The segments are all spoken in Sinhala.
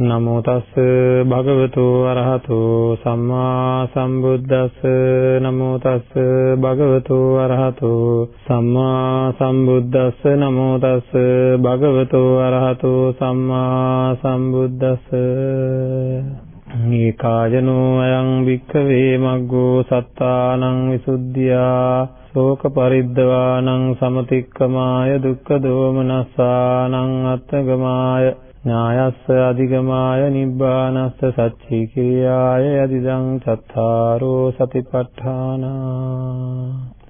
නමෝ තස් භගවතු අරහතු සම්මා සම්බුද්දස්ස නමෝ තස් භගවතු අරහතු සම්මා සම්බුද්දස්ස නමෝ තස් භගවතු අරහතු සම්මා සම්බුද්දස්ස ඒකායනෝ අයං වික්ඛවේ මග්ගෝ සත්තානං විසුද්ධියා ශෝක පරිද්දවානං සමතික්කමාය දුක්ඛ දෝමනස්සානං අත්තගමාය ඥායස්ස අධිගමාය නිබ්බානස්ස සච්චි කිරියාය යදිදං චත්තාරෝ සතිපට්ඨාන.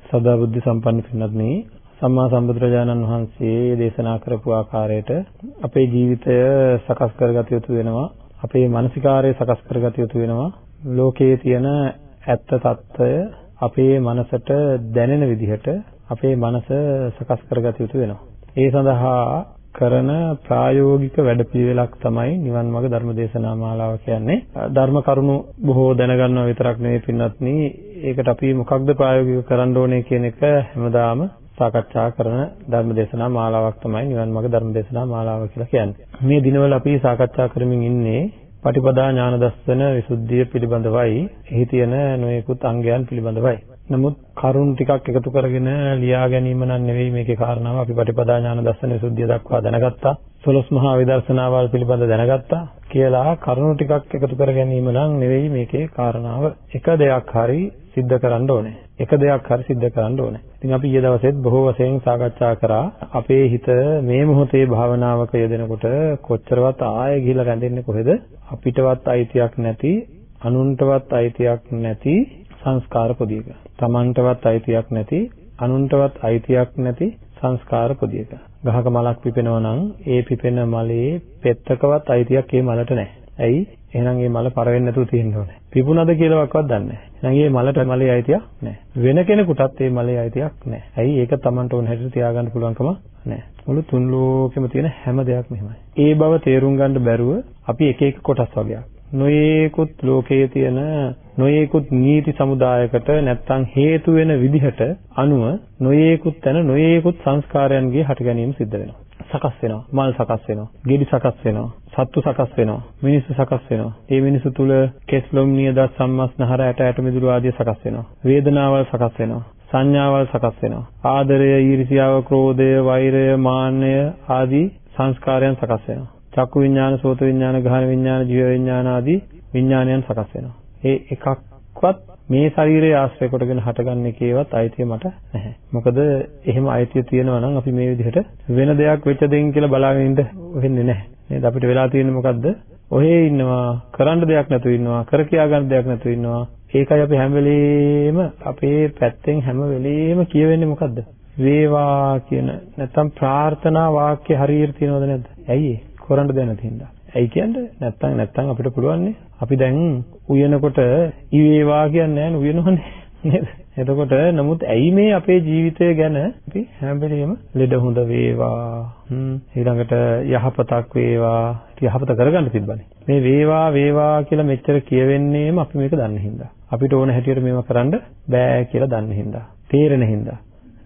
සදා බුද්ධ සම්පන්න පින්වත්නි සම්මා සම්බුදුරජාණන් වහන්සේ දේශනා කරපු ආකාරයට අපේ ජීවිතය සකස් කරගත යුතු වෙනවා. අපේ මානසිකාරය සකස් කරගත යුතු වෙනවා. ලෝකයේ තියෙන ඇත්ත తত্ত্বය අපේ මනසට දැනෙන විදිහට අපේ මනස සකස් කරගත යුතු වෙනවා. ඒ සඳහා කරන ප්‍රායෝගික වැඩපිළිවෙලක් තමයි නිවන් මාර්ග ධර්ම දේශනා මාලාව කියන්නේ. ධර්ම කරුණු බොහෝ දැනගන්නවා විතරක් නෙවෙයි පින්වත්නි. ඒකට අපි මොකක්ද ප්‍රායෝගිකව කරන්න ඕනේ කියන එක හැමදාම සාකච්ඡා කරන ධර්ම දේශනා මාලාවක් තමයි නිවන් මාර්ග ධර්ම දේශනා මාලාව කියලා කියන්නේ. මේ දිනවල අපි සාකච්ඡා කරමින් ඉන්නේ පටිපදා ඥාන දර්ශන විසුද්ධිය පිළිබඳවයි එහි තියෙන නොයෙකුත් අංගයන් පිළිබඳවයි. නමුත් කරුණ ටිකක් එකතු කරගෙන ලියා ගැනීම නම් නෙවෙයි මේකේ කාරණාව. අපි පටිපදා ඥාන දර්ශන විසුද්ධිය දක්වා දැනගත්තා. සොළොස් මහා විදර්ශනාවල් පිළිබඳ දැනගත්තා කියලා කරුණු ටිකක් එකතු කර ගැනීම නම් නෙවෙයි මේකේ කාරණාව. එක දෙයක් හරි සිද්ධ කරන්න ඕනේ. එක දෙයක් හරි සිද්ධ කරන්න ඕනේ. ඉතින් අපි ඊයේ දවසෙත් බොහෝ වශයෙන් සාකච්ඡා කරා අපේ හිත මේ මොහොතේ භාවනාවක යෙදෙනකොට කොච්චරවත් ආයෙ ගිහිල්ලා රැඳෙන්නේ කොහෙද? අපිටවත් අයිතියක් නැති, අනුන්ටවත් අයිතියක් නැති සංස්කාර පොදියක. Tamanටවත් අයිතියක් නැති, අනුන්ටවත් අයිතියක් නැති සංස්කාර පොදියක. ගහක මලක් පිපෙනවා නම් ඒ පිපෙන මලේ පෙත්තකවත් අයිතියක් ඒ මලට නැහැ. ඇයි? එහෙනම් මේ මල පර වෙන්නේ නැතුව තියෙන්න ඕනේ. පිපුණද කියලාවත් දන්නේ නැහැ. එහෙනම් මේ මලට මලේ අයිතියක් නැහැ. වෙන කෙනෙකුටත් මේ මලේ අයිතියක් නැහැ. ඇයි? ඒක Tamanට ඕන හැටියට තියාගන්න පුළුවන්කම නැහැ. මුළු තුන් ලෝකෙම තියෙන හැම දෙයක්ම එහෙමයි. ඒ බව තේරුම් ගන්න බැරුව අපි එක එක කොටස් වගේක් නොයේකුත් ලෝකයේ තියෙන නොයේකුත් නීති සමුදායකට නැත්තම් හේතු වෙන විදිහට අනුව නොයේකුත් තැන නොයේකුත් සංස්කාරයන්ගේ හට ගැනීම සිද්ධ වෙනවා. සකස් වෙනවා. මල් සකස් වෙනවා. ගෙඩි සකස් වෙනවා. සත්තු සකස් වෙනවා. මිනිස්සු සකස් වෙනවා. ඒ මිනිස්සු තුල කෙස්ලොම් නියදත් සම්මස්නහර ඇට ඇට මිදුළු ආදී සකස් වෙනවා. වේදනාවල් සකස් වෙනවා. සංඥාවල් සකස් වෙනවා. ආදරය, ඊර්ෂියාව, ක්‍රෝධය, වෛරය, මාන්නය ආදී සංස්කාරයන් සකස් වෙනවා. චක්කු විඥාන, සෝත විඥාන, ගහන විඥාන, ජීව විඥාන ආදී විඥානයන් සකස් වෙනවා. ඒ එකක්වත් මේ ශරීරය ආශ්‍රය කොටගෙන හටගන්න එකේවත් අයිතිය මට නැහැ. මොකද එහෙම අයිතිය තියෙනවා නම් අපි මේ විදිහට වෙන දෙයක් වෙච්ච දෙයින් කියලා බලාගෙන ඉන්න වෙන්නේ නැහැ. නේද? අපිට වෙලා තියෙන්නේ මොකද්ද? ඔහේ ඉන්නවා, කරන්න දෙයක් නැතුව ඉන්නවා, කර කියා ගන්න දෙයක් නැතුව ඉන්නවා. ඒකයි අපි හැම වෙලේම අපේ පැත්තෙන් හැම වෙලේම කියවෙන්නේ මොකද්ද? වේවා කියන නැත්තම් ප්‍රාර්ථනා වාක්‍ය හරියට තියෙනවද නැද්ද? ඇයි ඒ? කරන්න දෙයක් නැති හින්දා. ඇයි කියන්නේ? නැත්තම් නැත්තම් අපිට පුළුවන් අපි දැන් උයනකොට ඉවේවා කියන්නේ නැහැ උයනවනේ නේද? එතකොට නමුත් ඇයි මේ අපේ ජීවිතය ගැන අපි හැම වෙලෙම ලෙඩ හොඳ වේවා හ්ම් ඊළඟට යහපතක් වේවා යහපත කරගන්න තිබ්බනේ. මේ වේවා වේවා කියලා මෙච්චර කියවෙන්නේම අපි මේක දන්න හින්දා. අපිට ඕන හැටියට මේවා කරන්න බෑ කියලා දන්න හින්දා. තේරෙන හින්දා.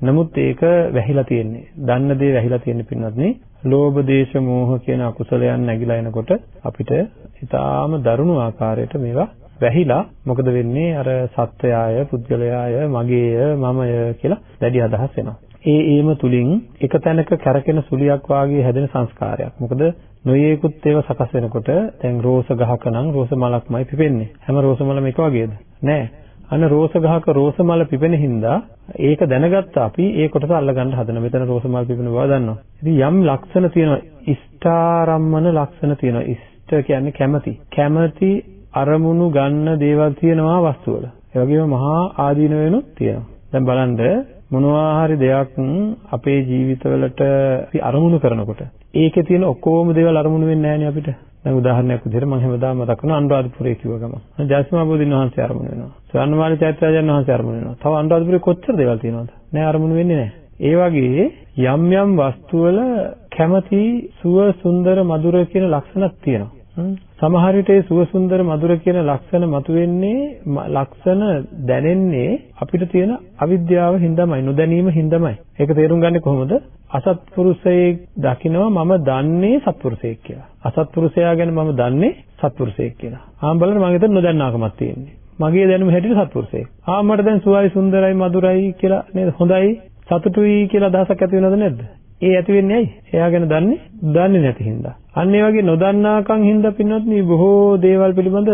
නමුත් ඒක වැහිලා තියෙන්නේ. දන්න දේ වැහිලා තියෙන්නේ පින්වත්නි. ලෝභ, දේශ, මෝහ කියන අකුසලයන් නැగిලා එනකොට අපිට ඊටාම දරුණු ආකාරයට මේවා වැහිලා මොකද වෙන්නේ අර සත්‍යයය, පුද්ගලයාය, මගේය, මමය කියලා දැඩි අදහස් එනවා. ඒ ඒම තුලින් එක තැනක කැරකෙන සුලියක් වාගේ හැදෙන සංස්කාරයක්. මොකද නොයේකුත් ඒවා සකස් වෙනකොට දැන් රෝස ගහක නම් රෝස මලක්මයි පිපෙන්නේ. හැම රෝස මලම එක වගේද? නෑ. අන්න රෝස ගහක රෝස මල පිපෙන හින්දා ඒක දැනගත්ත අපි ඒ කොටස අල්ලගන්න හදන. මෙතන රෝස මල් පිපෙන බව දන්නවා. ඉතින් යම් ලක්ෂණ තියෙනවා. ඉෂ්ඨාරම්මන ලක්ෂණ තියෙනවා. ඉෂ්ඨ කියන්නේ කැමැති. කැමැති අරමුණු ගන්න දේවල් තියෙනවා වස්තුවල. ඒ වගේම මහා ආදීන වෙනුත් තියෙනවා. දැන් බලන්න මොනවා හරි දෙයක් අපේ ජීවිතවලට අපි අරමුණු කරනකොට ඒකේ තියෙන ඔක්කොම දේවල් අරමුණු වෙන්නේ නැහැ අපිට. දැන් උදාහරණයක් විදිහට මම හැමදාම මතක් කරන අනුරාධපුරයේ කිව්ව ගම. ජයසිමා බෝධින් වහන්සේ ආරමුණු වෙනවා. ස්වර්ණමාලි චෛත්‍යරාජන් වහන්සේ ආරමුණු වෙනවා. තව අනුරාධපුරේ කොච්චර දේවල් තියෙනවද? නෑ ආරමුණු වෙන්නේ නෑ. ඒ වගේ යම් යම් වස්තු වල කැමැති සුව සුන්දර මధుර කියන ලක්ෂණක් තියෙනවා. සමහර විට ඒ සුව සුන්දර මధుර කියන ලක්ෂණ මතුවෙන්නේ ලක්ෂණ දැනෙන්නේ අපිට තියෙන අවිද්‍යාව හින්දාමයි නොදැනීම හින්දාමයි. ඒක තේරුම් ගන්නේ කොහොමද? අසත්පුරුෂයෙක් දකිනවා මම දන්නේ සත්පුරුෂයෙක් කියලා. අසත්පුරුෂයා ගැන මම දන්නේ සත්පුරුෂයෙක් කියලා. ආම් බලන්න මම හිතන නොදන්නාකමක් තියෙන්නේ. මගේ දැනුම හැටියට සත්පුරුෂයෙක්. ආ මට දැන් සුවයි සුන්දරයි මధుරයි කියලා නේද හොඳයි සතුටුයි කියලා අදහසක් ඇති වෙනවද නැද්ද? ඒ ඇති වෙන්නේ ඇයි? එයා ගැන දන්නේ දන්නේ නැති හින්දා. අන්න ඒ වගේ නොදන්නාකම් හින්දා පින්වත් මේ බොහෝ දේවල් පිළිබඳ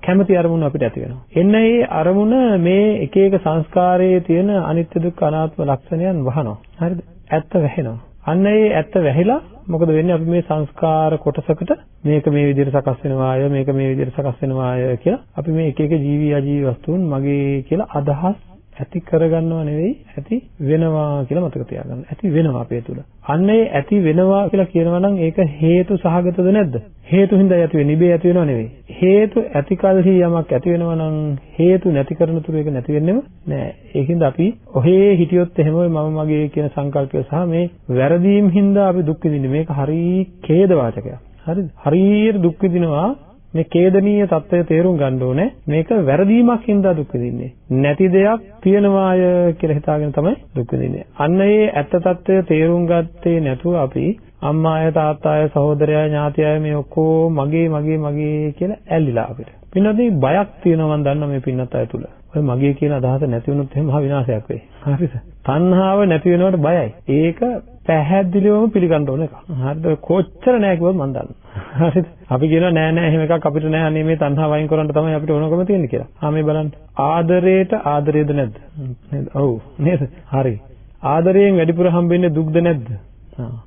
කැමැති අරමුණු අපිට ඇති වෙනවා. එන්න ඒ අරමුණ මේ එක එක සංස්කාරයේ තියෙන අනිත්‍ය දුක්ඛ අනාත්ම ලක්ෂණයන් වහනවා. හරිද? ඇත්ත වැහෙනවා. අන්න ඒ ඇත්ත වැහිලා මොකද වෙන්නේ අපි මේ සංස්කාර කොටසකට මේක මේ විදිහට සකස් වෙනවාය මේක මේ විදිහට සකස් වෙනවාය කියලා අපි මේ එක එක ජීවි අජීවි වස්තුන් මගේ කියලා අදහස් ඇති කරගන්නව නෙවෙයි ඇති වෙනවා කියලා මතක තියාගන්න. ඇති වෙනවා අපේ තුල. අන්න ඒ ඇති වෙනවා කියලා කියනවා නම් ඒක හේතු සහගතද නැද්ද? හේතු හින්දා ඇති වෙන්නේ නිබේ ඇති වෙනව නෙවෙයි. හේතු ඇති කලෙහි යමක් ඇති වෙනවා නම් හේතු නැති කරන තුරු ඒක නැති වෙන්නෙම නෑ. ඒකින්ද අපි ඔහේ හිටියොත් එහෙම මම මගේ කියන සංකල්පය සහ මේ වැරදීම් හින්දා අපි දුක් විඳින්නේ. මේක හරි ඛේද වාචකයක්. හරිද? හරියට දුක් විඳිනවා මේ ඛේදනීය தত্ত্বය තේරුම් ගන්න ඕනේ. මේක වැරදීමක් හින්දා දුක් විඳින්නේ. නැති දෙයක් තියනවාය කියලා හිතාගෙන තමයි දුක් විඳින්නේ. අන්න ඒ ඇත්ත தত্ত্বය තේරුම් ගත්තේ නැතුව අපි අම්මාය තාත්තාය සහෝදරයය ඥාතියය මේ ඔක්කොම මගේ මගේ මගේ කියලා ඇල්ලිලා අපිට. පින්නදී බයක් තියෙනවා මම දන්නවා මේ පින්නත් අය තුල. ඔය මගේ කියන අදහස නැති වුණොත් එහෙම මහ විනාශයක් වෙයි. හරිද? තණ්හාව නැති වෙනවට බයයි. ඒක පැහැදිලිවම පිළිගන්න ඕන එකක්. හරිද? කොච්චර නෑ කිව්වොත් මම දන්නවා. හරිද? අපි කියනවා නෑ නෑ එහෙම එකක් අපිට නෑ අනේ මේ තණ්හාව වයින් කරන්න තමයි අපිට ඕනකම තියෙන්නේ කියලා. ආ මේ බලන්න. ආදරේට ආදරේද නැද්ද? නේද? ඔව්. නේද? හරි. ආදරයෙන් වැඩිපුර හම්බෙන්නේ දුක්ද නැද්ද?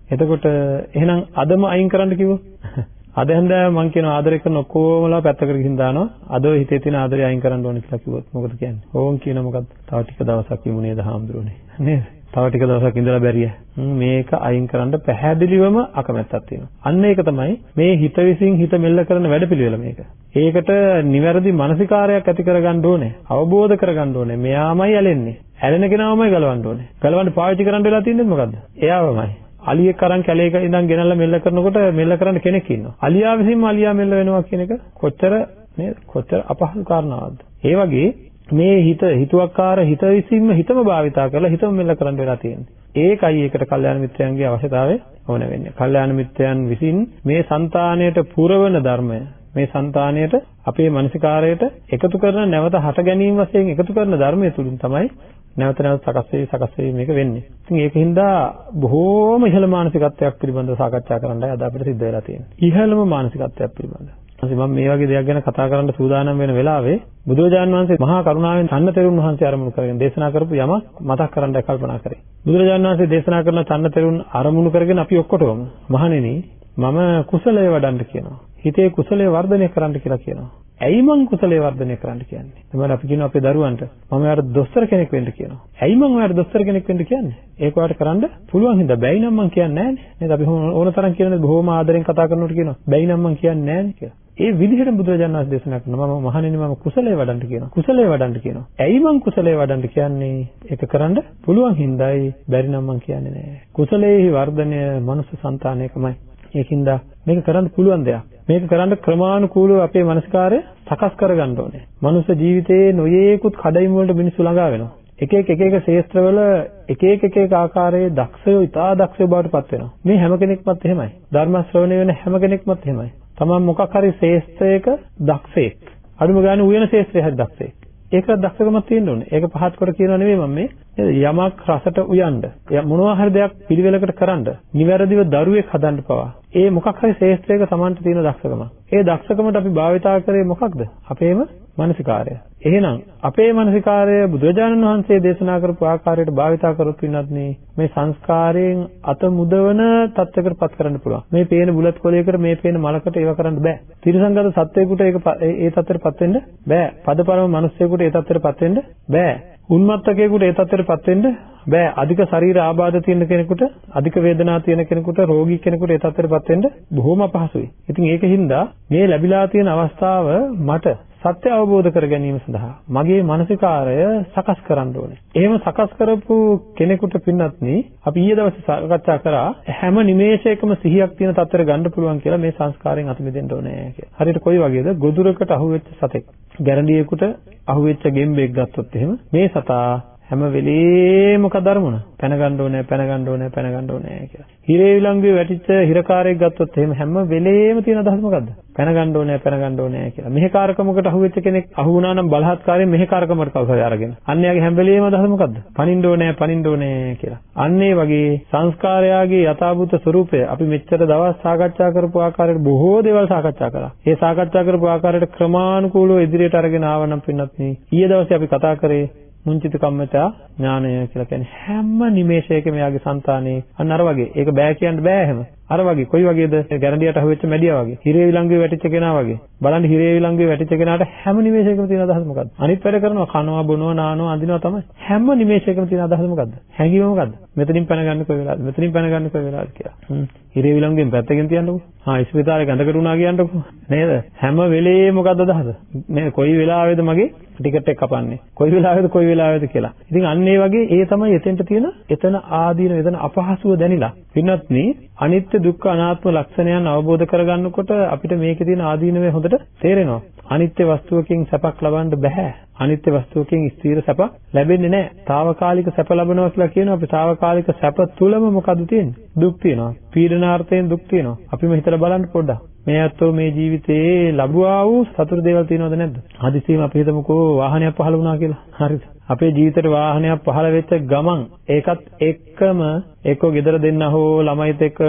එතකොට එහෙනම් අදම අයින් කරන්න කිව්වොත් අද හන්දෑ මම කියන ආදරය කරන ඔක්කොමලා පැත්තකට ගිහින් දානවා. අද ඔය හිතේ තියෙන ආදරය අයින් කරන්න ඕනේ කියලා කිව්වොත් මොකද කියන්නේ? ඕන් කියන මොකද්ද? තව ටික දවසක් ඉමුනේ දහම්දුරනේ. නේද? තව ටික දවසක් ඉඳලා බැරිය. මේක අයින් කරන්න පැහැදිලිවම අකමැත්තක් තියෙනවා. අන්න ඒක තමයි මේ හිත විසින් හිත මෙල්ල කරන වැඩපිළිවෙල මේක. ඒකට නිවැරදි මානසිකාරයක් ඇති කරගන්න ඕනේ. අවබෝධ කරගන්න ඕනේ. මෙයාමයි ඇලෙන්නේ. ඇලෙන කෙනාමයි ගලවන්න ඕනේ. ගලවන්න පාවිච්චි කරන්න වෙලා තියෙන්නේ මොකද්ද? එයාවමයි. අලියෙක් අරන් කැලේක ඉඳන් ගෙනල්ලා මෙල්ල කරනකොට මෙල්ල කරන්න කෙනෙක් ඉන්නවා. අලියා විසින්ම අලියා මෙල්ල වෙනවා කියන එක කොච්චර නේද? කොච්චර අපහසු කාරණාවක්ද? ඒ වගේ මේ හිත හිතුවක්කාර හිත විසින්ම හිතම භාවිතා කරලා හිතම මෙල්ල කරන්න වෙලා තියෙනවා. ඒකයි ඒකට කල්යාණ මිත්‍රයන්ගේ අවශ්‍යතාවය ඕන වෙන්නේ. කල්යාණ මිත්‍රයන් විසින් මේ సంతාණයට පුරවන ධර්මය මේ సంతාණයට අපේ මානසිකාරයට එකතු කරන නැවත හට ගැනීම වශයෙන් එකතු කරන ධර්මය තුලින් තමයි නැවත නැවත සකස් වෙයි සකස් වෙයි මේක වෙන්නේ. ඉතින් ඒකින් දා බොහෝම ඉහළ මානසිකත්වයක් පිළිබඳව සාකච්ඡා කරන්නයි අද අපිට සිද්ධ වෙලා තියෙන්නේ. ඉහළම මානසිකත්වයක් පිළිබඳව. ඊපස්සේ මම මේ වගේ දෙයක් ගැන කතා කරන්න සූදානම් වෙන වෙලාවේ බුදුරජාණන් වහන්සේ මහා කරුණාවෙන් චන්නතෙරුන් වහන්සේ ආරමුණු කරගෙන දේශනා කරපු යමක් මතක් කරන්නයි කල්පනා කරේ. බුදුරජාණන් වහන්සේ දේශනා කරන චන්නතෙරුන් ආරමුණු කරගෙන අපි ඔක්කොටම මහණෙනි මම කුසලයේ වඩන්න කියනවා. හිතේ කුසලයේ වර්ධනය කරන්න කියලා කියනවා. ඇයි මං කුසලයේ වර්ධනය කරන්න කියන්නේ? එතකොට අපි කියනවා අපේ දරුවන්ට මම ඔයාලට දොස්තර කෙනෙක් වෙන්න කියනවා. ඇයි මං ඔයාලට දොස්තර කෙනෙක් වෙන්න කියන්නේ? ඒක ඔයාලට කරන්න පුළුවන් හින්දා බැයි නම් මං කියන්නේ නැහැ නේද? අපි ඕන තරම් කියන්නේ බොහොම ආදරෙන් කතා කරනකොට කියනවා. බැයි නම් මං කියන්නේ නැහැ කියලා. ඒ විදිහට බුදුරජාණන් වහන්සේ දේශනා කරනවා මම මහණෙනි මම කුසලයේ වඩන්න කියනවා. කුසලයේ වඩන්න කියනවා. ඇයි මං කුසලයේ වඩන්න කියන්නේ? ඒක කරන්න පුළුවන් හින්දායි බැරි නම් මං කියන්නේ නැහැ. කුසලයේ වර්ධනය මනුස්ස సంతානයකමයි. ඒකින්ද මේක කරන්න පුළුවන් දෙයක්. මේක කරන්න ක්‍රමානුකූලව අපේ මනසකාරය සකස් කරගන්න ඕනේ. මනුෂ්‍ය ජීවිතයේ නොයේකුත් කඩයිම් වලට මිනිස්සු ළඟා වෙනවා. එක එක එක එක ශේස්ත්‍රවල එක එක එක එක ආකාරයේ දක්ෂයෝ ඉතා දක්ෂයෝ බවට පත් වෙනවා. මේ හැම කෙනෙක්මත් එහෙමයි. ධර්ම ශ්‍රවණය වෙන හැම කෙනෙක්මත් එහෙමයි. තමන් මොකක් හරි ශේස්ත්‍රයක දක්ෂයෙක්. අඩුම ගානේ උයන ශේස්ත්‍රයේ හරි දක්ෂයෙක්. ඒක දක්ෂකමක් තියෙන්න ඕනේ. ඒක පහත් කොට කියනවා නෙවෙයි මම මේ. යමක් රසට උයන්ඩ. මොනවා හරි දෙයක් පිළිවෙලකට කරන්න. නිවැරදිව දරුවෙක් හදන්න පවා. ඒ මොකක් හරි ශේෂ්ත්‍රයක Tamanට තියෙන දක්ෂකම. ඒ දක්ෂකමට අපි භාවිතා කරේ මොකක්ද? අපේම මානසිකාරය. එහෙනම් අපේ මානසිකාරය බුදුරජාණන් වහන්සේ දේශනා කරපු ආකාරයට භාවිතා කරොත් වින්නත් මේ සංස්කාරයෙන් අත මුදවන තත්යකට පත් කරන්න පුළුවන්. මේ පේන බුලත් කොලයකට මේ පේන මලකට ඒව කරන්න බෑ. තිරසංගත සත්වයකට ඒක ඒ තත්ත්වයට පත් වෙන්න බෑ. පදපරම මිනිස්සෙකුට ඒ තත්ත්වයට පත් වෙන්න බෑ. උන්මත්තකයෙකුට ඒ තත්ත්වයට පත් වෙන්න බෑ. අධික ශරීර ආබාධ තියෙන කෙනෙකුට, අධික වේදනා තියෙන කෙනෙකුට, රෝගී කෙනෙකුට ඒ තත්ත්වයට පත් වෙන්න බොහොම අපහසුයි. ඉතින් ඒකින්ද මේ ලැබිලා තියෙන අවස්ථාව මට සත්‍ය අවබෝධ කර ගැනීම සඳහා මගේ මානසිකාරය සකස් කරන්න ඕනේ. එහෙම සකස් කරපු කෙනෙකුට පින්නත්නි අපි ඊයේ දවසේ සාකච්ඡා කරා හැම නිමේෂයකම සිහියක් තියෙන තත්ත්වයට ගන්න පුළුවන් කියලා මේ සංස්කාරයෙන් අත මිදෙන්න ඕනේ කියලා. හරියට කොයි වගේද? ගොදුරකට අහුවෙච්ච සතෙක්. ගැරන්ඩියෙකුට අහුවෙච්ච ගෙම්බෙක් ගත්තොත් එහෙම මේ සතා හැම වෙලේම මොකද අරමුණ? පැන ගන්න ඕනේ, පැන ගන්න ඕනේ, පැන ගන්න ඕනේ කියලා. හිරේ විලංගුවේ වැටිච්ච හිරකාරයෙක් ගත්තොත් එහෙම හැම වෙලේම තියෙන අදහස මොකද්ද? පැන ගන්න ඕනේ, පැන ගන්න ඕනේ කියලා. මෙහෙකාරකමකට අහුවෙච්ච කෙනෙක් අහු වුණා නම් බලහත්කාරයෙන් මෙහෙකාරකමකට කවුරුහරි අරගෙන. අන්න යාගේ හැම වෙලේම අදහස මොකද්ද? පනින්න ඕනේ, පනින්න ඕනේ කියලා. අන්න ඒ වගේ සංස්කාරයාගේ යථාභූත ස්වરૂපය අපි මෙච්චර දවස් සාකච්ඡා කරපු ආකාරයට බොහෝ දේවල් සාකච්ඡා කළා. ඒ සාකච්ඡා කරපු ආකාරයට ක්‍රමානුකූලව ඉදිරියට අරගෙන ආවනම් පින්නත් ඊයේ දවසේ අපි කතා කරේ මුංචිත කම්මතා ඥානය කියලා කියන්නේ හැම නිමේෂයකම යාගේ సంతානේ අන්න අර වගේ. ඒක බෑ කියන්න බෑ එහෙම. අර වගේ කොයි වගේද ගැරන්ඩියට අහුවෙච්ච මැඩියා වගේ. හිරේ විලංගුවේ වැටිච්ච කෙනා වගේ. බලන්න හිරේ විලංගුවේ වැටිච්ච කෙනාට හැම නිමේෂයකම තියෙන අදහස මොකද්ද? අනිත් වැඩ කරනවා කනවා බොනවා නානවා අඳිනවා තමයි. හැම නිමේෂයකම තියෙන අදහස මොකද්ද? හැංගීම මොකද්ද? මෙතනින් පැන ගන්න කොයි වෙලාවද? මෙතනින් පැන ගන්න කොයි වෙලාවද කියලා. හ්ම්. හිරේ විලංගුවෙන් පැත්තකින් තියන්නකෝ. හා ඉස්පිතාලේ ගඳකට උනා කියන්නකෝ. නේද? හැම වෙලේම මොකද්ද අදහස? මේ කොයි වෙලාවෙද මගේ ටිකට් එක කපන්නේ? කොයි වෙලාවෙද කොයි වෙලාවෙද කියලා. ඉතින් අන්න ඒ වගේ ඒ තමයි එතෙන්ට තියෙන එතන ආදීන එතන අපහසුව දැනිලා. පින්වත්නි අනිත්‍ය දුක්ඛ අනාත්ම ලක්ෂණයන් අවබෝධ කරගන්නකොට අපිට මේකේ තියෙන ආදීනවේ හොඳට තේරෙනවා. අනිත්‍ය වස්තුවකින් සැපක් ලබන්න බෑ. අනිත්‍ය වස්තුවකින් ස්ථිර සැප ලැබෙන්නේ නැහැ. తాවකාලික සැප ලබනවා කියලා කියනවා අපි తాවකාලික සැප තුලම මොකද තියෙන්නේ? දුක් තියෙනවා. පීඩනාර්ථයෙන් දුක් තියෙනවා. අපිම හිතලා බලන්න පොඩ්ඩක්. මේ අතෝ මේ ජීවිතේ ලැබුවා වූ සතුට දේවල් තියෙනවද නැද්ද? හදිසියෙම අපි හිතමුකෝ වාහනයක් පහළ වුණා කියලා. හරිද? අපේ ජීවිතේට වාහනයක් පහළ වෙච්ච ගමන් ඒකත් එක්කම එක්කෝ ගෙදර දෙන්න හෝ ළමයිත් එක්ක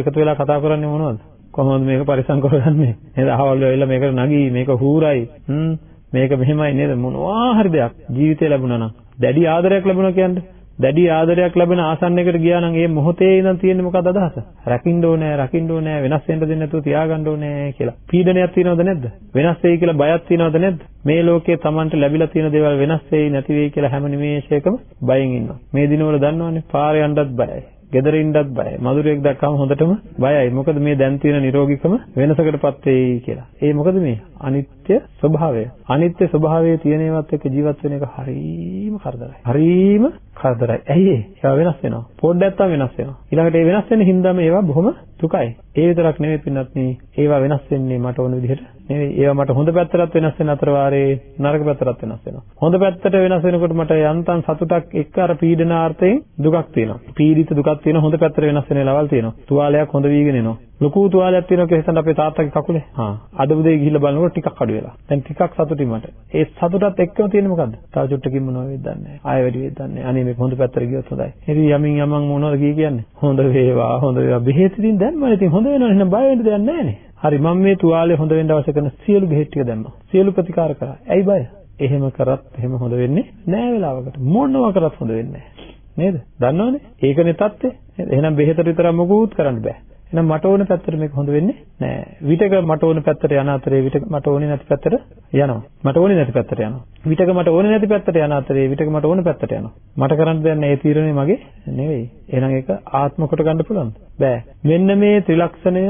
එකතු වෙලා කතා කරන්නේ මොනවද? කොහොමද මේක පරිසම් කරගන්නේ? නේද? අහවල් වෙලා මේක නගී මේක හූරයි. හ්ම් මේක මෙහෙමයි නේද? මොනවා හරි දෙයක් ජීවිතේ ලැබුණා නම් දැඩි ආදරයක් ලැබුණා කියන්නේ දැඩි ආදරයක් ලැබෙන ආසන්නයකට ගියා නම් ඒ මොහොතේ ඉඳන් තියෙන්නේ මොකක්ද අදහස? රකින්න ඕනේ, රකින්න ඕනේ, වෙනස් වෙන්න දෙන්නේ නැතුව තියාගන්න ඕනේ කියලා. පීඩනයක් තියෙනවද නැද්ද? වෙනස් වෙයි කියලා බයක් තියෙනවද නැද්ද? මේ ලෝකේ Tamanට ලැබිලා තියෙන දේවල් වෙනස් වෙයි නැති වෙයි කියලා හැම නිමේෂයකම බයෙන් ඉන්නවා. මේ දිනවල දන්නවනේ පාරේ යන්නත් බයයි. ගෙදර ඉන්නත් බයයි. මధుරයක් දැක්කම හොඳටම බයයි. මොකද මේ දැන් තියෙන නිරෝගීකම වෙනසකටපත් වෙයි කියලා. ඒ මොකද මේ අනිත්‍ය ස්වභාවය. අනිත්‍ය ස්වභාවයේ තියෙන ඒවාත් එක්ක ජීවත් වෙන එක හරීම කරදරයි. හරීම කරදරයි. ඇයි ඒ? ඒවා වෙනස් වෙනවා. පොඩ්ඩක් නැත්තම් වෙනස් වෙනවා. ඊළඟට ඒ වෙනස් වෙන හින්දාම ඒවා බොහොම දුකයි. ඒ විතරක් නෙවෙයි පින්නත් නේ. ඒවා වෙනස් වෙන්නේ මට ඕන විදිහට නෙවෙයි. ඒවා මට හොඳ පැත්තටත් වෙනස් වෙන අතර වාරේ නරක පැත්තටත් වෙනස් වෙනවා. හොඳ පැත්තට වෙනස් වෙනකොට මට යන්තම් සතුටක් එක්ක අර පීඩනාර්ථයෙන් දුකක් තියෙනවා. පීඩිත දුකක් තියෙනවා හොඳ පැත්තට වෙනස් වෙන ලවල් තියෙනවා. තුවාලයක් හොඳ වීගෙන එනවා. ලොකු තුවාලයක් තියෙනවා කියලා හිතන්න අපේ තාත්තගේ කකුලේ. හා අද උදේ ගිහිල්ලා බලනකොට ටිකක් අඩු වෙලා. දැන් ටිකක් සතුටින් මට. ඒ සතුටත් එක්කම තියෙන්නේ මොකද්ද? තව චුට්ටකින් මොනවද වෙද්ද දන්නේ නැහැ. ආයෙ වැඩි වෙද්ද දන්නේ නැහැ. අනේ මේක හොඳ පැත්තට ගියොත් හොඳයි. ඉතින් යමින් යමන් මොනවද කිය කියන්නේ? හොඳ වේවා හොඳ වේවා. බෙහෙත් ඉතින් දැම්මම ඉතින් හොඳ වෙනවනේ එහෙනම් බය වෙන්න දෙයක් නැහැ නේ. හරි මම මේ තුවාලේ හොඳ වෙන්න අවශ්‍ය කරන සියලු බෙහෙත් ටික දැම්මා. සියලු ප්‍රතිකාර කරා. ඇයි බය? එහෙම කරත් එහෙම හොඳ වෙන්නේ නැහැ වෙලාවකට. මොනවා කරත් හොඳ වෙන්නේ නැහැ. නේද? දන්නවනේ? ඒකනේ தත්ත්වය. එහෙනම් බෙහෙතට විතරක් මොකුත් කරන්න බෑ. එහෙනම් මට ඕන පැත්තට මේක හොඳ වෙන්නේ නෑ. විතක මට ඕන පැත්තට යන අතරේ විතක මට ඕනේ නැති පැත්තට යනවා. මට ඕනේ නැති පැත්තට යනවා. විතක මට ඕනේ නැති පැත්තට යන අතරේ විතක මට ඕන පැත්තට යනවා. මට කරන්න දෙයක් නෑ. ඒ තීරණය මගේ නෙවෙයි. එහෙනම් ඒක ආත්ම කොට ගන්න පුළුවන්ද? බෑ. මෙන්න මේ ත්‍රිලක්ෂණය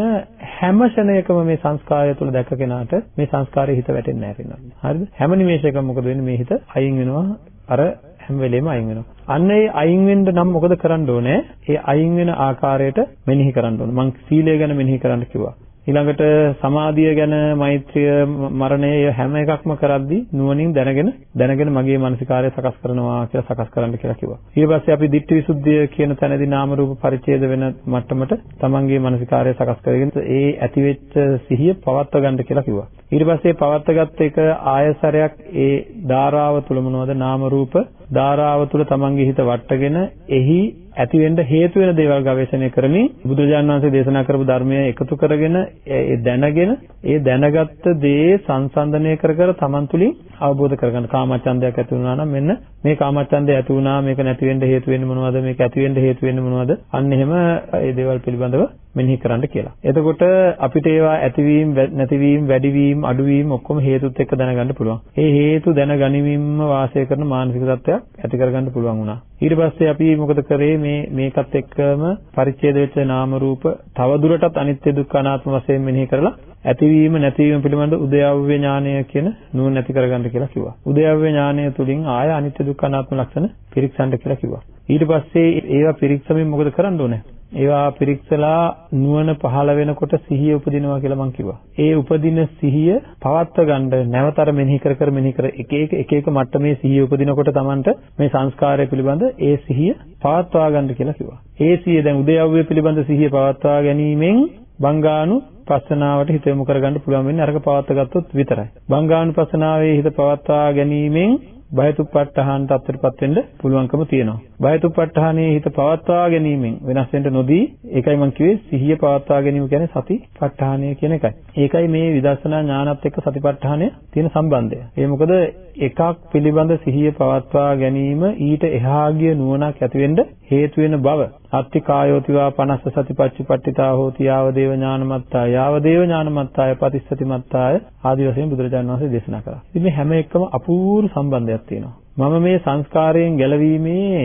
හැම ෂණයකම මේ සංස්කාරය තුළ දැක කෙනාට මේ සංස්කාරයේ හිත වැටෙන්නේ නැහැ පින්නන්නේ. හරිද? හැම නිමේෂයකම මොකද වෙන්නේ මේ හිත අයින් වෙනවා අර හැම වෙලෙම අයින් වෙනවා. අන්න ඒ අයින් වෙන්න නම් මොකද කරන්න ඕනේ? ඒ අයින් වෙන ආකාරයට මෙනෙහි කරන්න ඕනේ. මං සීලය ගැන මෙනෙහි කරන්න කිව්වා. ඊළඟට සමාධිය ගැන මෛත්‍රිය මරණය හැම එකක්ම කරද්දී නුවණින් දැනගෙන දැනගෙන මගේ මානසිකාරය සකස් කරනවා කියලා සකස් කරන්න කියලා කිව්වා. ඊට පස්සේ අපි ditthi visuddhiya කියන තැනදී නාම රූප පරිච්ඡේද වෙන මට්ටමට තමන්ගේ මානසිකාරය සකස් කරගෙන ඒ ඇතිවෙච්ච සිහිය පවත්වා ගන්න කියලා කිව්වා. ඊට පස්සේ පවත්වාගත්ත එක ආයසරයක් ඒ ධාරාව තුල මොනවද නාම රූප ධාරාව තුල තමන්ගේ හිත වටගෙන එහි ඇති වෙන්න හේතු වෙන දේවල් ගවේෂණය කරමින් බුදුරජාණන් වහන්සේ දේශනා කරපු ධර්මය එකතු කරගෙන ඒ දැනගෙන ඒ දැනගත්ත දේ සංසන්දනය කර කර Taman තුලින් අවබෝධ කරගන්න කාමච්ඡන්දයක් ඇති වුණා නම් මෙන්න මේ කාමච්ඡන්දය ඇති වුණා මේක නැති වෙන්න හේතු වෙන්නේ මොනවද මේක ඇති වෙන්න හේතු වෙන්නේ මොනවද? අන්න එහෙම ඒ දේවල් පිළිබඳව මෙනෙහි කරන්න කියලා. එතකොට අපිට ඒවා ඇතිවීම නැතිවීම වැඩිවීම අඩුවීම ඔක්කොම හේතුත් එක්ක දැනගන්න පුළුවන්. ඒ හේතු දැනගනිමින්ම වාසය කරන මානසික තත්ත්වයක් ඇති කරගන්න පුළුවන් වුණා. ඊට පස්සේ අපි මොකද කරේ මේ මේකත් එක්කම පරිච්ඡේද වෙච්ච නාම රූප තව දුරටත් අනිත්‍ය දුක්ඛ අනාත්ම වශයෙන් මෙනෙහි කරලා ඇතිවීම නැතිවීම පිළිබඳ උදයව්‍ය ඥානය කියන නුවණ ඇති කරගන්න කියලා කිව්වා. උදයව්‍ය ඥානය තුලින් ආය අනිත්‍ය දුක්ඛ අනාත්ම ලක්ෂණ පිරික්සන්න කියලා කිව්වා. ඊට පස්සේ ඒවා පිරික්සමින් මොකද කරන්න ඕනේ? ඒවා පිරික්සලා නුවණ පහළ වෙනකොට සිහිය උපදිනවා කියලා මම කිව්වා. ඒ උපදින සිහිය පවත්ව ගන්න නැවතර මෙනෙහි කර කර මෙනෙහි කර එක එක එක එක මට්ටමේ සිහිය උපදිනකොට Tamanට මේ සංස්කාරය පිළිබඳ ඒ සිහිය පවත්වා ගන්න කියලා කිව්වා. ඒ සිහිය දැන් උදයව්‍ය පිළිබඳ සිහිය පවත්වා ගැනීමෙන් බංගානු පස්සනාවට හිත යොමු කරගන්න පුළුවන් වෙන්නේ අරක පවත්වා ගත්තොත් විතරයි. බංගානුපස්සනාවේ හිත පවත්වා ගැනීමෙන් බයතුප්පට්ඨහන් තත්ත්වයටපත් වෙන්න පුළුවන්කම තියෙනවා. බයතුප්පට්ඨහනේ හිත පවත්වා ගැනීමෙන් වෙනස් වෙන්න නොදී ඒකයි මම කිව්වේ සිහිය පවත්වා ගැනීම කියන්නේ සතිපට්ඨානය කියන එකයි. ඒකයි මේ විදර්ශනා ඥානත් එක්ක සතිපට්ඨානය තියෙන සම්බන්ධය. ඒ මොකද එකක් පිළිබඳ සිහිය පවත්වා ගැනීම ඊට එහා ගිය නුවණක් ඇති වෙන්න හේතු වෙන බව. අත්ති කායෝතිවා 50 සතිපච්චිපට්ඨිතා හෝති යාව දේව ඥානමත්තා යාව දේව ඥානමත්තාය පටිච්චසතිමත්තාය ආදී වශයෙන් බුදුරජාණන් වහන්සේ දේශනා කළා. ඉතින් මේ හැම එකම අපූර්ව සම්බන්ධයක් තියෙනවා. මම මේ සංස්කාරයෙන් ගැලවීමේ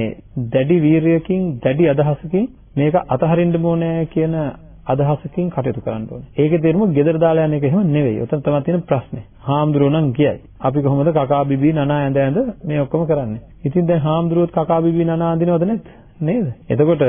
දැඩි වීරියකින් දැඩි අදහසකින් මේක අතහරින්න ඕනේ කියන අදහසකින් කටයුතු කරන්න ඕනේ. ඒකේ තේරුම gedara දාලා යන එක එහෙම නෙවෙයි. උතන තමයි තියෙන ප්‍රශ්නේ. හාමුදුරුවෝ නම් කියයි. අපි කොහොමද කකා බිබී නනා ඇඳ ඇඳ මේ ඔක්කොම කරන්නේ. ඉතින් දැන් හාමුදුරුවෝත් කකා බිබී නනා අඳිනවද නැද්ද? නේද? එතකොට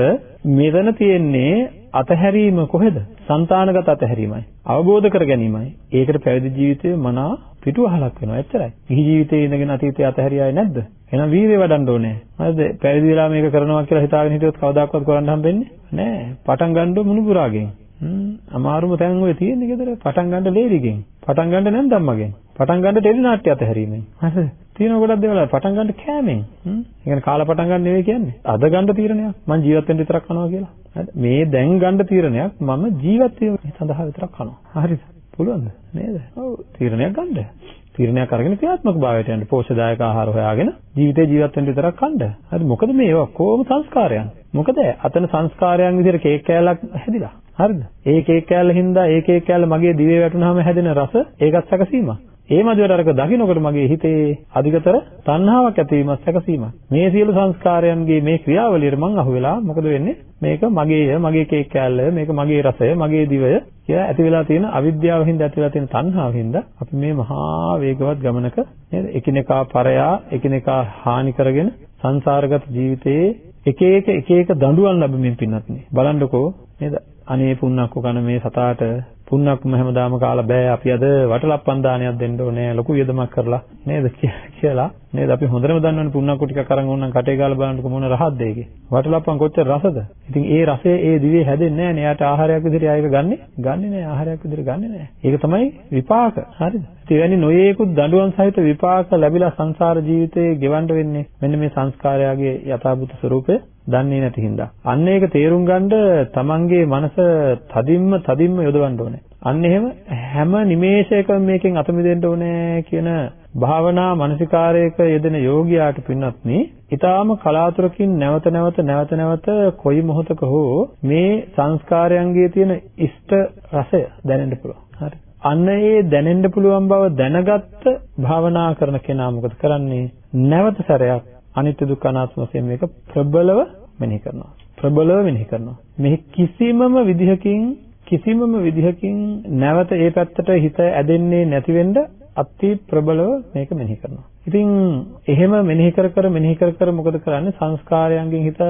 මෙතන තියෙන්නේ අතහැරීම කොහෙද? సంతානගත අතහැරීමයි. අවබෝධ කර ගැනීමයි. ඒකට පැවිදි ජීවිතයේ මනා පිටුවහලක් වෙනවා එච්චරයි. ගිහි ජීවිතයේ ඉඳගෙන අතීතයේ අතහැරියායේ නැද්ද? එහෙනම් වීරිය වඩන්න ඕනේ. හරිද? පැවිදි වෙලා මේක කරනවා කියලා හිතාගෙන හිටියොත් කවදාකවත් කරන්න හම්බෙන්නේ නෑ. පටන් ගන්න මුණුපුරාගෙන්. හ්ම් අමාරුම තැන් ඔය තියෙන්නේ gedara. පටන් ගන්න ලේලිගෙන්. පටන් ගන්න නැන්දම්මගෙන්. පටන් ගන්න ටෙලි නාට්‍ය අතහැරීමෙන්. හරිද? තියෙන ගොඩක් දේවල් පටන් ගන්න කෑමෙන්. හ්ම්. ඒ කියන්නේ කාලා පටන් ගන්න නෙවෙයි කියන්නේ. අද ගන්න තීරණයක්. මං ජීවත් වෙන්න විතරක් කනවා කියලා. හරිද? මේ දැන් ගන්න තීරණයක් මම ජීවත් වීම සඳහා විතරක් කනවා. හරිද? පුළුවන්ද? නේද? ඔව් තීරණයක් ගන්න. තීරණයක් අරගෙන ක්‍රියාත්මක භාවයට යන්න පෝෂ්‍යදායක ආහාර හොයාගෙන ජීවිතේ ජීවත් වෙන්න විතරක් කන්න. හරි මොකද මේ ඔක්කොම සංස්කාරයන්. මොකද අතන සංස්කාරයන් විදිහට කේක් කෑල්ලක් හැදිලා. හරිද? ඒ කේක් කෑල්ල හින්දා ඒ කේක් කෑල්ල මගේ දිවේ වැටුනහම හැදෙන රස ඒකත් සැකසීමක්. ඒ මදිවට අරක දකින්නකොට මගේ හිතේ අධිකතර තණ්හාවක් ඇතිවීමක් සැකසීමක්. මේ සියලු සංස්කාරයන්ගේ මේ ක්‍රියාවලියට මං අහුවෙලා මොකද වෙන්නේ? මේක මගේය, මගේ කේක් කෑල්ලය, මේක මගේ රසය, මගේ දිවය කියලා ඇති වෙලා තියෙන අවිද්‍යාව හින්දා ඇති වෙලා තියෙන තණ්හාව හින්දා අපි මේ මහා වේගවත් ගමනක නේද? එකිනෙකා පරයා, එකිනෙකා හානි කරගෙන සංසාරගත ජීවිතයේ එක එක එක එක දඬුවම් ලැබෙමින් පින්නත් නේ. බලන්නකෝ නේද? අනේ පුන්නක්කු කන මේ සතාට පුන්නක්ම හැමදාම කාලා බෑ. අපි අද වටලප්පන් දානයක් දෙන්න ඕනේ. ලොකු යදමක් කරලා. නේද? කියලා. නේද? අපි හොඳටම දන්නවනේ පුන්නක්කු ටිකක් අරන් ඕනනම් කටේ ගාලා බලන්නකො මොන රහක්ද ඒකේ වටලප්පන් කොච්චර රසද? ඉතින් ඒ රසය ඒ දිවේ හැදෙන්නේ නැහැ නේ යාට ආහාරයක් විදිහට ආයෙක ගන්නෙ? ගන්නෙ නැහැ ආහාරයක් විදිහට ගන්නෙ නැහැ ඒක තමයි විපාක. හරිද? එවැනි නොයේකුත් දඬුවම් සහිත විපාක ලැබිලා සංසාර ජීවිතේ ගෙවන්න වෙන්නේ මෙන්න මේ සංස්කාරයාගේ යථාභූත ස්වરૂපය දන්නේ නැති හින්දා. අන්න ඒක තේරුම් ගන්න තමන්ගේ මනස තදින්ම තදින්ම යොදවන්න ඕනේ. අන්න එහෙම හැම නිමේෂයකම මේකෙන් අත මිදෙන්න ඕනේ කියන භාවනා මානසිකාරයක යෙදෙන යෝගියාට පින්වත්නි, ඊටාම කලාතුරකින් නැවත නැවත නැවත නැවත කොයි මොහොතක හෝ මේ සංස්කාරයන්ගේ තියෙන ඉෂ්ට රසය දැනෙන්න පුළුවන්. හරි. අන්න ඒ දැනෙන්න පුළුවන් බව දැනගත්ත භාවනා කරන කෙනා මොකද කරන්නේ? නැවත සැරයක් අනිත්‍ය දුක්ඛ අනාත්ම වශයෙන් මේක ප්‍රබලව මෙනෙහි කරනවා. ප්‍රබලව මෙනෙහි කරනවා. මේ කිසිමම විදිහකින් කිසිමම විදිහකින් නැවත ඒ පැත්තට හිත ඇදෙන්නේ නැති වෙන්න අති ප්‍රබලව මේක මෙනෙහි කරනවා. ඉතින් එහෙම මෙනෙහි කර කර මෙනෙහි කර කර මොකද කරන්නේ සංස්කාරයන්ගෙන් හිත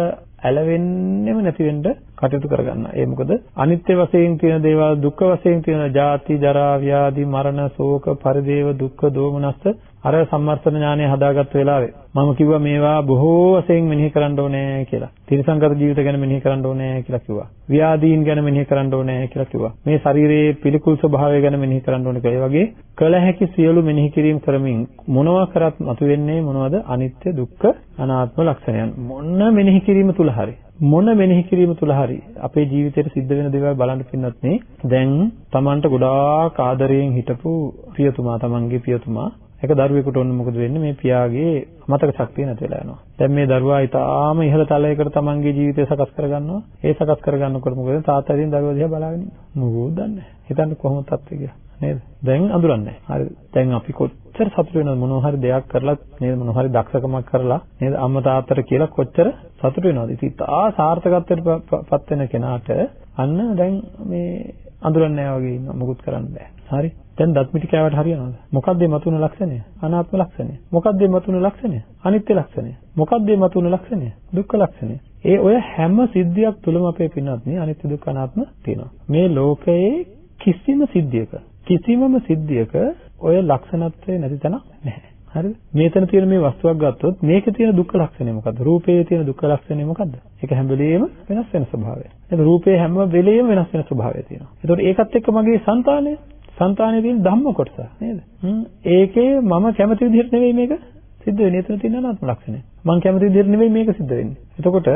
ඇලවෙන්නෙම නැති වෙන්න කටයුතු කරගන්නවා. ඒ මොකද අනිත්‍ය වශයෙන් තියෙන දේවල් දුක්ඛ වශයෙන් තියෙන ජාති ජරා ව්‍යාධි මරණ ශෝක පරිදේව දුක්ඛ දෝමනස්ස අර සම්මර්ථන ඥානය හදාගත්ත වෙලාවේ මම කිව්වා මේවා බොහෝ වශයෙන් මෙනෙහි කරන්න ඕනේ කියලා. තිරසංගත ජීවිත ගැන මෙනෙහි කරන්න ඕනේ කියලා කිව්වා. ව්‍යාධීන් ගැන මෙනෙහි කරන්න ඕනේ කියලා කිව්වා. මේ ශරීරයේ පිළිකුල් ස්වභාවය ගැන මෙනෙහි කරන්න ඕනේ කියලා. ඒ වගේ කළ හැකි සියලු මෙනෙහි කිරීම කරමින් මොනවා කරත් මතුවෙන්නේ මොනවද? අනිත්‍ය දුක්ඛ අනාත්ම ලක්ෂණයන්. මොන මෙනෙහි කිරීම තුල හරි මොන මෙනෙහි කිරීම තුල හරි අපේ ජීවිතේට සිද්ධ වෙන දේවල් බලන්න පින්නත් නේ දැන් Tamanට ගොඩාක් ආදරයෙන් හිටපු පියතුමා Tamanගේ පියතුමා එක දරුවෙකුට ඔන්න මොකද වෙන්නේ මේ පියාගේ මතක ශක්තිය නැති වෙලා යනවා. දැන් මේ දරුවා ඊටාම ඉහළ තලයකට තමන්ගේ ජීවිතය සකස් කරගන්නවා. ඒ සකස් කරගන්නකොට මොකද තාත්තා ඉතින් දරුවා දිහා බලාගෙන ඉන්නවා. මොකෝද දන්නේ. හිතන්න කොහොමද තත්ත්වය කියලා. නේද? දැන් අඳුරන්නේ. හරි. දැන් අපි කොච්චර සතුට වෙනවද මොනවා හරි දෙයක් කරලා නේද මොනවා හරි දක්ෂකමක් කරලා නේද අම්මා තාත්තට කියලා කොච්චර සතුට වෙනවද? ඉතින් තා සාර්ථකත්වයට පත් වෙන කෙනාට අන්න දැන් මේ අඳුරන්නේ නැහැ වගේ ඉන්නවා. මොකුත් කරන්න බෑ. හරි. දැන් දත් මිටි කෑවට හරියනවද? මොකක්ද මේ මතුන ලක්ෂණය? අනාත්ම ලක්ෂණය. මොකක්ද මේ මතුන ලක්ෂණය? අනිත්‍ය ලක්ෂණය. මොකක්ද මේ මතුන ලක්ෂණය? දුක්ඛ ලක්ෂණය. ඒ ඔය හැම සිද්ධියක් තුළම අපේ පින්නත් නේ අනිත්‍ය දුක්ඛ අනාත්ම තියෙනවා. මේ ලෝකයේ කිසිම සිද්ධියක කිසිමම සිද්ධියක ඔය ලක්ෂණත්වය නැති තැනක් නැහැ. හරිද? මේතන තියෙන මේ වස්තුවක් ගත්තොත් මේකේ තියෙන දුක්ඛ ලක්ෂණය මොකද්ද? රූපයේ තියෙන දුක්ඛ ලක්ෂණය මොකද්ද? ඒක හැම වෙලෙම වෙනස් වෙන ස්වභාවය. ඒක රූපයේ හැම වෙලෙම වෙනස් වෙන ස්වභාවය තියෙනවා. ඒතකොට ඒකත් එක්ක මගේ సంతානය, సంతානයේ තියෙන ධම්ම කොටස නේද? ඒකේ මම කැමති විදිහට නෙවෙයි මේක සිද්ධ වෙන්නේ. ඒතන තියෙන අනාත්ම ලක්ෂණය. මම කැමති විදිහට නෙවෙයි මේක සිද්ධ වෙන්නේ. එතකොට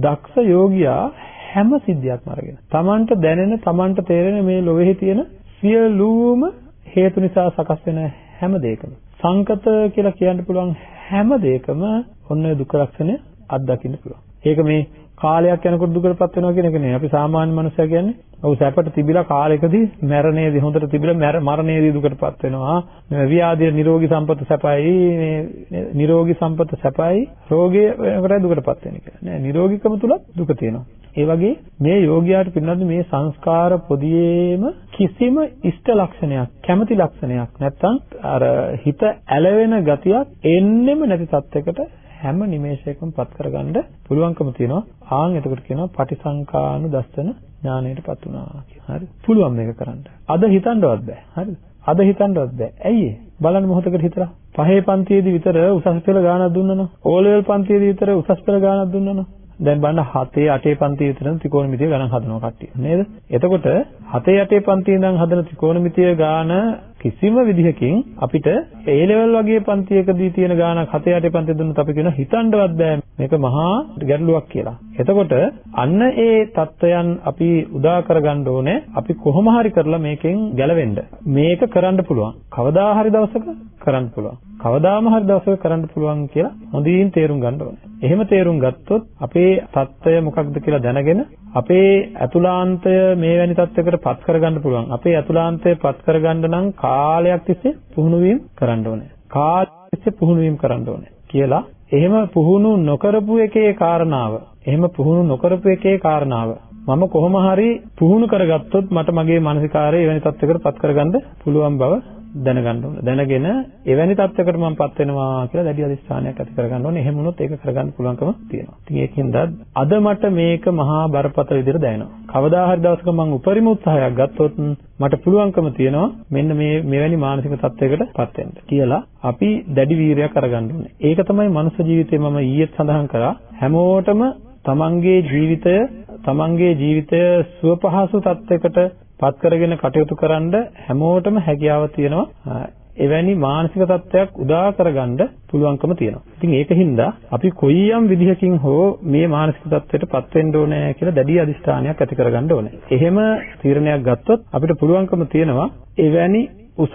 දක්ෂ යෝගියා හැම සිද්ධියක්ම අරගෙන තමන්ට දැනෙන, තමන්ට තේරෙන මේ ලෝකෙහි තියෙන සියලුම හේතු නිසා සකස් වෙන හැම දෙයකම සංකත කියලා කියන්න පුළුවන් හැම දෙයකම ඔන්න දුක්ඛ ලක්ෂණය අත්දකින්න පුළුවන්. ඒක මේ කාලයක් යනකොට දුකටපත් වෙනවා කියන එක නෙවෙයි. අපි සාමාන්‍ය මනුස්සයා කියන්නේ ඔව් සැපට තිබිලා කාලෙකදී මරණයේදී හොඳට තිබිලා මරණයේදී දුකටපත් වෙනවා. ව්‍යාධිය නිරෝගී සම්පත සැපයි මේ නිරෝගී සම්පත සැපයි රෝගය වෙනකොටයි දුකටපත් වෙන්නේ කියලා. නෑ නිරෝගීකම තුල දුක තියෙනවා. ඒ වගේ මේ යෝගියාට පින්නත් මේ සංස්කාර පොදියේම කිසිම ඉෂ්ට ලක්ෂණයක් කැමැති ලක්ෂණයක් නැත්තම් අර හිත ඇලවෙන ගතියක් එන්නෙම නැති තත්යකට හැම නිමේෂයකම පත් කරගන්න පුළුවන්කම තියෙනවා. ආන් එතකොට කියනවා පටිසංකානු දස්සන ඥාණයටපත් වුණා කියලා. හරි. පුළුවන් මේක කරන්න. අද හිතන්නවත් බෑ. හරිද? අද හිතන්නවත් බෑ. ඇයි බලන්න මොහොතකට හිතලා. පහේ පන්තියේදී විතර උසස් පෙළ ගානක් දුන්නනවා. ඕ ලෙවල් පන්තියේදී විතර උසස් පෙළ ගානක් දුන්නනවා. දැන් බලන්න 7 8 පන්තිය විතරන ත්‍රිකෝණමිතිය ගණන් හදනවා කට්ටිය. නේද? එතකොට 7 8 පන්තිය ඉඳන් හදන ත්‍රිකෝණමිතිය ගාන කිසිම විදිහකින් අපිට A level වගේ පන්තියකදී තියෙන ගාණක් 7 8 පන්තිය දුන්නත් අපි කියන හිතන්නවත් බෑ මේක මහා ගැටලුවක් කියලා. එතකොට අන්න ඒ தත්වයන් අපි උදා කරගන්න ඕනේ. අපි කොහොම හරි කරලා මේකෙන් ගැලවෙන්න. මේක කරන්න පුළුවන්. කවදා හරි දවසක කරන්න පුළුවන්. කවදාම හරි දවසක කරන්න පුළුවන් කියලා හොඳින් තේරුම් ගන්න ඕනේ. එහෙම තේරුම් ගත්තොත් අපේ தত্ত্বය මොකක්ද කියලා දැනගෙන අපේ අතුලාන්තය මේ වැනි தত্ত্বයකට පත් කරගන්න පුළුවන්. අපේ අතුලාන්තය පත් කරගන්න නම් කාලයක් තිස්සේ පුහුණු වීම කරන්න ඕනේ. කාලයක් තිස්සේ පුහුණු වීම කරන්න ඕනේ කියලා එහෙම පුහුණු නොකරපු එකේ කාරණාව එහෙම පුහුණු නොකරපු එකේ කාරණාව මම කොහොම හරි පුහුණු කරගත්තොත් මට මගේ මානසිකාරය එවැනි තත්යකට පත් කරගන්න පුළුවන් බව දැනගන්න ඕන. දැනගෙන එවැනි තත්යකට මමපත් වෙනවා කියලා දැඩි අධිෂ්ඨානයක් ඇති කරගන්න ඕනේ. එහෙම වුණොත් ඒක කරගන්න පුළුවන්කම තියෙනවා. ඉතින් ඒකින්ද අද මට මේක මහා බරපතල විදිහට දැනෙනවා. කවදා හරි දවසක මම උපරිම උත්සාහයක් ගත්තොත් මට පුළුවන්කම තියෙනවා මෙන්න මේ මෙවැනි මානසික තත්යකටපත් වෙන්න කියලා අපි දැඩි වීරයක් අරගන්න ඕනේ. ඒක තමයි මනුෂ්‍ය ජීවිතේ මම ඊයේත් සඳහන් කරා හැමෝටම තමන්ගේ ජීවිතය තමන්ගේ ජීවිතය සුවපහසු තත්යකට පත් කරගෙන කටයුතු කරන්න හැමෝටම හැකියාව තියෙනවා එවැනි මානසික තත්ත්වයක් උදා කරගන්න පුළුවන්කම තියෙනවා. ඉතින් ඒකින්ද අපි කොයියම් විදිහකින් හෝ මේ මානසික තත්ත්වයට පත් වෙන්න ඕනේ කියලා දැඩි අදිෂ්ඨානයක් ඇති කරගන්න ඕනේ. එහෙම තීරණයක් ගත්තොත් අපිට පුළුවන්කම තියෙනවා එවැනි උසස්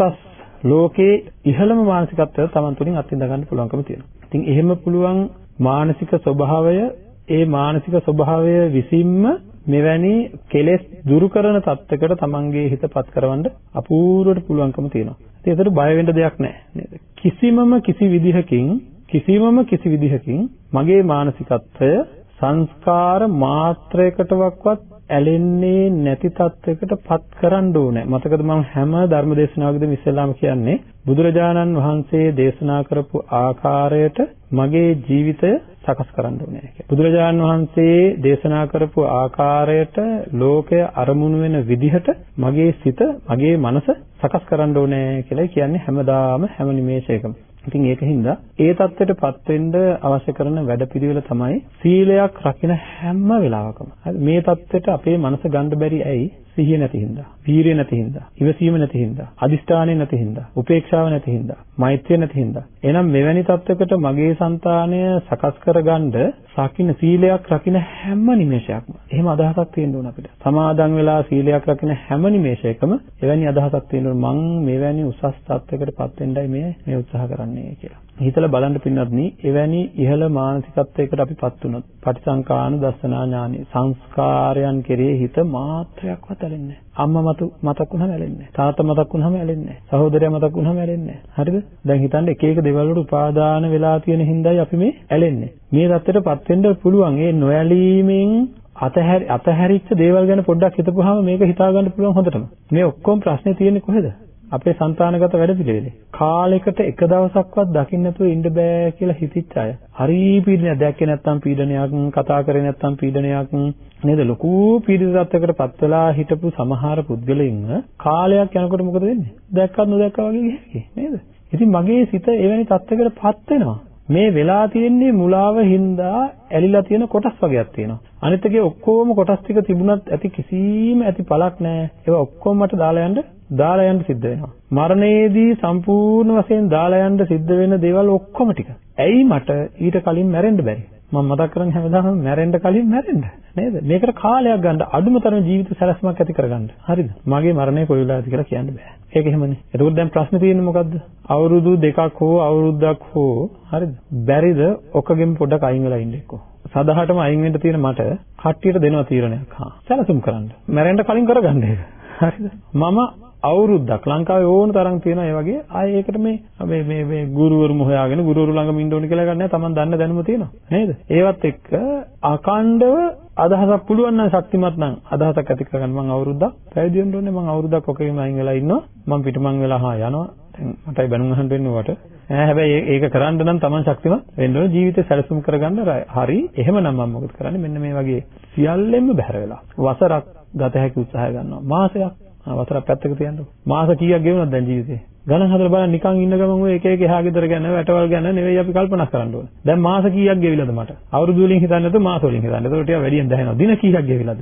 ලෝකේ ඉහළම මානසිකත්වය Taman තුලින් අත්විඳ ගන්න පුළුවන්කම තියෙනවා. ඉතින් එහෙම පුළුවන් මානසික ස්වභාවය ඒ මානසික ස්වභාවය විසින්ම මෙවැනි කෙලෙස් දුරු කරන තත්යකට තමන්ගේ හිතපත් කරවන්න අපූර්වට පුළුවන්කම තියෙනවා. ඉතින් ඒකට බය වෙන්න දෙයක් නැහැ නේද? කිසිමම කිසි විදිහකින් කිසිමම කිසි විදිහකින් මගේ මානසිකත්වය සංස්කාර මාත්‍රයකටවත් ඇලෙන්නේ නැති තත්යකට පත් කරන්න ඕනේ. මතකද මම හැම ධර්ම දේශනාවකදීම ඉස්සෙල්ලාම කියන්නේ බුදුරජාණන් වහන්සේ දේශනා කරපු ආකාරයට මගේ ජීවිතය සකස් කරන්න ඕනේ කියලා. බුදුරජාණන් වහන්සේ දේශනා කරපු ආකාරයට ලෝකය අරමුණු වෙන විදිහට මගේ සිත, මගේ මනස සකස් කරන්න ඕනේ කියලා කියන්නේ හැමදාම හැම නිමේෂයකම. ඉතින් ඒකින්ද ඒ தත්ත්වයටපත් වෙන්න අවශ්‍ය කරන වැඩපිළිවෙල තමයි සීලයක් රකින හැම වෙලාවකම. හරි මේ தත්ත්වයට අපේ මනස ගන්න බැරි ඇයි? සිහිය නැති හින්දා, වීරිය නැති හින්දා, ඉවසීම නැති හින්දා, අදිෂ්ඨානය නැති හින්දා, උපේක්ෂාව නැති හින්දා, මෛත්‍රිය නැති හින්දා. එහෙනම් මෙවැනි තත්වයකට මගේ సంతානය සකස් කරගන්න රකින්න සීලයක් රකින්න හැම නිමේෂයක්ම එහෙම අදහසක් තියෙන්න ඕන අපිට. සමාදන් වෙලා සීලයක් රකින්න හැම නිමේෂයකම එවැනි අදහසක් තියෙන්න ඕන මං මෙවැනි උසස් තත්වයකටපත් වෙන්නයි මේ මේ උත්සාහ කරන්නේ කියලා. හිතලා බලන්න පින්නත්නි එවැනි ඉහළ මානසිකත්වයකට අපිපත් වුණොත් පටිසංකාන දස්සනා ඥානෙ සංස්කාරයන් කෙරෙහි හිත මාත්‍රයක්වත් ඇලෙන්නේ නැහැ. අම්මා මතු මතක් වුණාම ඇලෙන්නේ නැහැ. තාත්තා මතක් වුණාම ඇලෙන්නේ නැහැ. සහෝදරයා මතක් වුණාම ඇලෙන්නේ නැහැ. හරිද? දැන් හිතන්න එක එක දේවල් වලට උපාදාන වෙලා තියෙන හින්දායි අපි මේ ඇලෙන්නේ. මේ தත්ත්වයටපත් වෙන්න පුළුවන්. ඒ නොඇලීමෙන් අතහැරි අතහැරිච්ච දේවල් ගැන පොඩ්ඩක් හිතපුවාම මේක හිතා ගන්න පුළුවන් හොඳටම. මේ ඔක්කොම ප්‍රශ්නේ තියෙන්නේ කොහෙද? අපේ సంతානගත වැඩපිළිවෙලේ. කාලයකට එක දවසක්වත් දකින්න නැතුව ඉන්න බෑ කියලා හිතිච්ච අය. හරි පීඩනය දැක්කේ නැත්නම් පීඩනයක්, කතා කරේ නැත්නම් පීඩනයක් නේද? ලොකු පීඩිතත්වයකට පත් වෙලා හිටපු සමහර පුද්ගලයින්ව කාලයක් යනකොට මොකද වෙන්නේ? දැක්කත් නොදැක්කා වගේ ගියේ නේද? ඉතින් මගේ සිත එවැනි තත්ත්වයකට පත් වෙනවා. මේ වෙලා තියෙන්නේ මුලාව හින්දා ඇලිලා තියෙන කොටස් වර්ගයක් තියෙනවා. අනිත් එකේ ඔක්කොම කොටස් ටික තිබුණත් ඇති කිසිම ඇති පළක් නැහැ. ඒවා ඔක්කොම මට දාලා යන්න දාලා යන්න සිද්ධ වෙනවා. මරණයේදී සම්පූර්ණ වශයෙන් දාලා යන්න සිද්ධ වෙන දේවල් ඔක්කොම ටික. ඇයි මට ඊට කලින් මැරෙන්න බැරි? මම මතක් කරන්නේ හැමදාම මැරෙන්න කලින් මැරෙන්න නේද? මේකට කාලයක් ගන්න අඩුම තරම ජීවිත සැලැස්මක් ඇති කරගන්න. හරිද? මගේ මරණය කොයි වෙලාවද කියලා කියන්න බෑ. ඒක එහෙමනේ. එතකොට දැන් ප්‍රශ්නේ තියෙන්නේ මොකද්ද? අවුරුදු දෙකක් හෝ අවුරුද්දක් හෝ හරිද? බැරිද ඔකගෙන් පොඩ්ඩක් අයින් වෙලා ඉන්න එක්කෝ. සදාහටම අයින් වෙන්න තියෙන මට කට්ටියට දෙනවා තීරණයක්. හා. සැලසුම් කරන්න. මැරෙන්න කලින් කරගන්න ඒක. හරිද? මම අවුරුද්දක් ලංකාවේ ඕන තරම් තියෙනවා ඒ වගේ. ආයේ ඒකට මේ මේ මේ මේ ගුරුවරුම හොයාගෙන ගුරුවරු ළඟම ඉන්න ඕන කියලා ගන්න. නැහැ Taman දන්න දැනුම තියෙනවා. නේද? ඒවත් එක්ක අකණ්ඩව අදහසක් පුළුවන් නම් ශක්තිමත් නම් අදහසක් ඇති කරගන්න මම අවුරුද්දක් පැවිදි වෙන්න ඕනේ. මම අවුරුද්දක් ඔකේම අයින් වෙලා ඉන්නවා. මම පිටමං වෙලා හා යනවා. දැන් මටයි බැනුම් අහන්න වෙන්නේ වට ඈ හැබැයි ඒක කරන්න නම් Taman ශක්තිමත් වෙන්න ඕනේ. ජීවිතේ සැලසුම් කරගන්න හරි. එහෙමනම් මම මොකද කරන්නේ? මෙන්න මේ වගේ සියල්ලෙන්ම බැහැර වෙලා. වසරක් ගත හැකි උත්සාහය ගන්නවා. මාසයක් වසරක් පැත්තක තියන්නකො. මාස කීයක් ගෙවුණාද දැන් ජීවිතේ? ගණන් හදලා බලන්න නිකන් ඉන්න ගමන් ඔය එක එක එහා ගෙදර ගැන වැටවල් ගැන නෙවෙයි අපි කල්පනා කරන්න ඕනේ. දැන් මාස කීයක් ගෙවිලාද මට? අවුරුදු වලින් හිතන්නේ නැතුව මාස වලින් හිතන්න. ඒකට ටිකක් වැඩියෙන් දැනෙනවා. දින කීයක් ගෙවිලාද?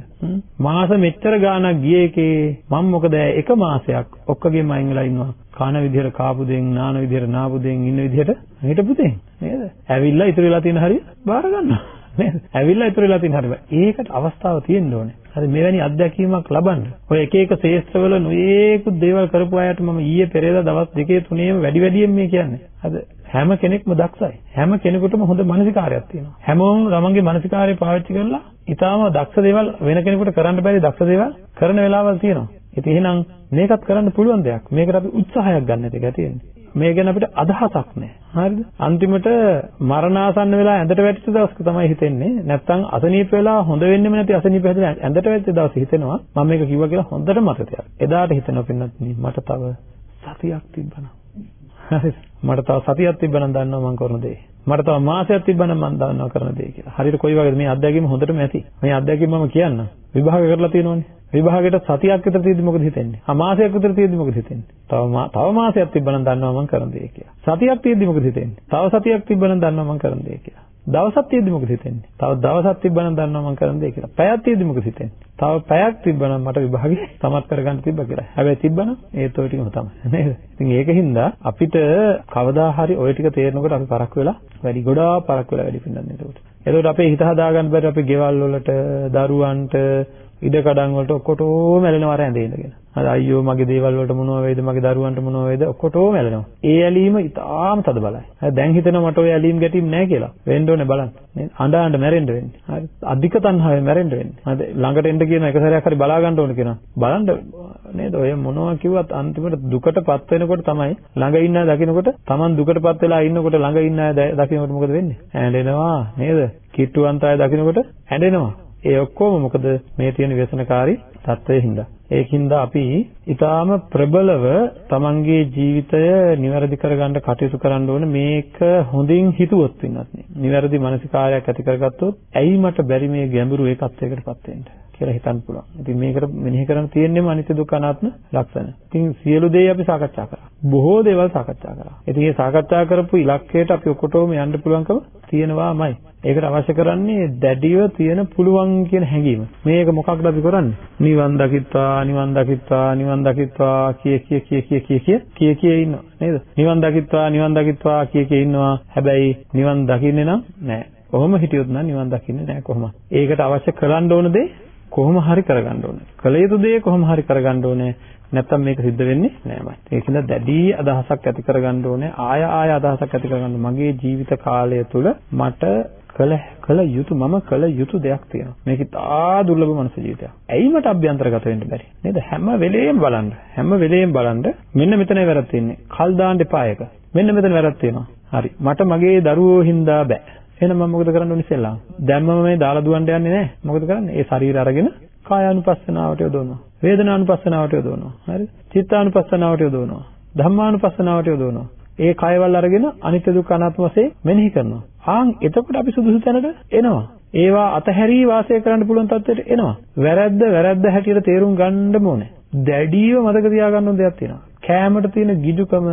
මාස මෙච්චර ගාණක් ගියේ එකේ මම මොකද එක මාසයක් ඔක්කොගෙම අයින් වෙලා ඉන්නවා. කන විදිහට කාපු දෙන්, නාන විදිහට නාපු දෙන්, ඉන්න විදිහට හිටපු දෙන් නේද? ඇවිල්ලා ඉතුරු වෙලා තියෙන හරිය බාර ගන්නවා. නේද? ඇවිල්ලා ඉතුරු වෙලා තියෙන හරිය. ඒකට අවස්ථාව තියෙන්න ඕනේ. හරි මෙවැනි අත්දැකීමක් ලබන්න. ඔය එක එක ශේෂ්ත්‍රවල නොයේකුත් දේවල් කරපු අයට මම ඊයේ පෙරේදා දවස් දෙකේ තුනේම වැඩි වැඩියෙන් මේ කියන්නේ. අද හැම කෙනෙක්ම දක්ෂයි. හැම කෙනෙකුටම හොඳ මානසිකාරයක් තියෙනවා. හැමෝම ළමංගේ මානසිකාරය පාවිච්චි කරලා ඊටාම දක්ෂ දේවල් වෙන කෙනෙකුට කරන්න බැරි දක්ෂ දේවල් කරන වෙලාවල් තියෙනවා. ඉතින් එහෙනම් මේකත් කරන්න පුළුවන් දෙයක්. මේකට අපි උත්සාහයක් ගන්න එක තියෙන්නේ. මේ ගැන අපිට අදහසක් නැහැ. හරිද? අන්තිමට මරණාසන්න වෙලා ඇඳට වැටිච්ච දවසක තමයි හිතෙන්නේ. නැත්තම් අසනීප වෙලා හොඳ වෙන්නෙම නැති අසනීප හැදලා ඇඳට වැටිච්ච දවසේ හිතෙනවා මම මේක කිව්වා කියලා හොඳට මතකයක්. එදාට හිතෙනවා පින්නත් මට තව සතියක් තිබ්බනම්. හරිද? මට තව සතියක් තිබ්බනම් දන්නවා මම කරන දේ. මට තව මාසයක් තිබ්බනම් මම දන්නවා කරන දේ කියලා. හරියට කොයි වගේද මේ අත්දැකීම හොඳටම ඇති. මේ අත්දැකීම මම කියන්නම්. විභාග කරලා තියෙනවනේ. විභාගයට සතියක් විතර තියෙද්දි මොකද හිතෙන්නේ? ආ මාසයක් විතර තියෙද්දි මොකද හිතෙන්නේ? තව තව මාසයක් තිබ්බනම් දන්නවා මම කරන දේ කියලා. සතියක් තියෙද්දි මොකද හිතෙන්නේ? තව සතියක් තිබ්බනම් දන්නවා මම කරන දේ කියලා. දවසක් තියෙද්දි මොකද හිතෙන්නේ? තව දවසක් තිබ්බනම් දන්නවා මම කරන දේ කියලා. පැයක් තියෙද්දි මොකද හිතෙන්නේ? තව පැයක් තිබ්බනම් මට විභාගේ සමත් කරගන්න තිබ්බ කියලා. හැබැයි තිබ්බනම් ඒත් ඔය ටිකම තමයි නේද? ඉතින් ඒකින්ද අපිට කවදා හරි ඔය ටික තේරෙනකොට අපි පරක් වෙලා වැඩි ගොඩාක් පරක් වෙලා වැඩි පින්නන්නේ ඒකට. එතකොට අපේ හිත හදාගන්න බැරි අපේ ගෙවල් වලට දරුවන්ට ඉඩ කඩන් වලට ඔක්කොටම ඇලෙනවා අර ඇඳේ ඉඳගෙන. අර අයියෝ මගේ දේවල් වලට මොනවා වේද මගේ දරුවන්ට මොනවා වේද ඔක්කොටම ඇලෙනවා. ඒ ඇලීම ඉතාම තද බලයි. හරි දැන් හිතෙනවා මට ඔය ඇලීම් ගැටීම් නැහැ කියලා. වෙන්න ඕනේ බලන්න. නේද? අඬ අඬ මැරෙන්න වෙන්නේ. හරි අධික තණ්හාවෙන් මැරෙන්න වෙන්නේ. හරි ළඟට එන්න කියන එක සැරයක් හරි බලා ගන්න ඕනේ කියනවා. බලන්න නේද? ඔය මොනවා කිව්වත් අන්තිමට දුකටපත් වෙනකොට තමයි ළඟ ඉන්න අය දකිනකොට Taman දුකටපත් වෙලා ඉන්නකොට ළඟ ඉන්න අය දකිනකොට මොකද වෙන්නේ? ඇඬෙනවා නේද? කිට්ටුවන්ත අය දකිනකොට ඇඬෙනවා. ඒ ඔක්කොම මොකද මේ තියෙන ව්‍යසනකාරී තත්ත්වයේ හින්දා. ඒකින්ද අපි ඊටාම ප්‍රබලව තමන්ගේ ජීවිතය નિවැරදි කරගන්න කටයුතු කරන්න ඕනේ මේක හොඳින් හිතුවොත් වෙනත් නේ. નિවැරදි මානසිකාරයක් ඇති කරගත්තොත් ඇයි මට බැරි මේ ගැඹුරු ඒකත්වයකටපත් වෙන්න කියලා හිතන්න පුළුවන්. ඉතින් මේකට මෙනෙහි කරන්න තියෙන්නේම අනිත්‍ය දුක්ඛ අනාත්ම ලක්ෂණ. ඉතින් සියලු දේ අපි සාකච්ඡා කරා. බොහෝ දේවල් සාකච්ඡා කරා. ඉතින් මේ සාකච්ඡා කරපු ඉලක්කයට අපි ඔකොටම යන්න පුළුවන්කම තියෙනවාමයි. ඒකට අවශ්‍ය කරන්නේ දැඩිව තියෙන පුළුවන් කියන හැඟීම. මේක මොකක්ද අපි කරන්නේ? නිවන් දකිත්වා නිවන් දකිත්වා නිවන් දකිත්වා කිය කිය කිය කිය කිය කිය කිය කිය ඉන්නවා නේද? නිවන් දකිත්වා නිවන් දකිත්වා කිය කිය ඉන්නවා. හැබැයි නිවන් දකින්නේ නම් නෑ. කොහොම හිටියොත් නම් නිවන් දකින්නේ නෑ කොහොමද? ඒකට අවශ්‍ය කරන්න ඕන දේ කොහොම හරි කරගන්න ඕනේ. කළ යුතු දේ කොහොම හරි කරගන්න ඕනේ. නැත්තම් මේක සිද්ධ වෙන්නේ නෑමයි. ඒකින්ද දැඩි අදහසක් ඇති කරගන්න ඕනේ. ආය ආය අදහසක් ඇති කරගන්න මගේ ජීවිත කාලය තුල මට කළ කළ යුතු මම කළ යුතු දෙයක් තියෙනවා. මේක තා දුර්ලභ මනුස්ස ජීවිතයක්. ඇයි මට අභ්‍යන්තරගත වෙන්න බැරි? නේද? හැම වෙලේම බලන්න. හැම වෙලේම බලන්න. මෙන්න මෙතනයි වැරද්ද තියෙන්නේ. කල් දාන්න එපා එක. මෙන්න මෙතන වැරද්ද තියෙනවා. හරි. මට මගේ දරුවෝ හින්දා බෑ. එහෙනම් මම මොකද කරන්න ඕනේ ඉස්සෙල්ලා? දැම්මම මේ දාලා දුවන්න යන්නේ නැහැ. මොකද කරන්නේ? ඒ ශරීර අරගෙන කායානුපස්සනාවට යොදවනවා. වේදනානුපස්සනාවට යොදවනවා. හරිද? චිත්තානුපස්සනාවට යොදවනවා. ධම්මානුපස්සනාවට යොදවනවා. ඒ කයවල අරගෙන අනිත්‍ය දුක්ඛ අනාත්ම වශයෙන් මෙනෙහි කරනවා. ආන් එතකොට අපි සුදුසු තැනට එනවා. ඒවා අතහැරී වාසය කරන්න පුළුවන් තත්ත්වයට එනවා. වැරද්ද වැරද්ද හැටියට තේරුම් ගන්නම ඕනේ. දැඩිව මතක තියාගන්න ඕන දෙයක් තියෙනවා. කෑමට තියෙන ගිජුකම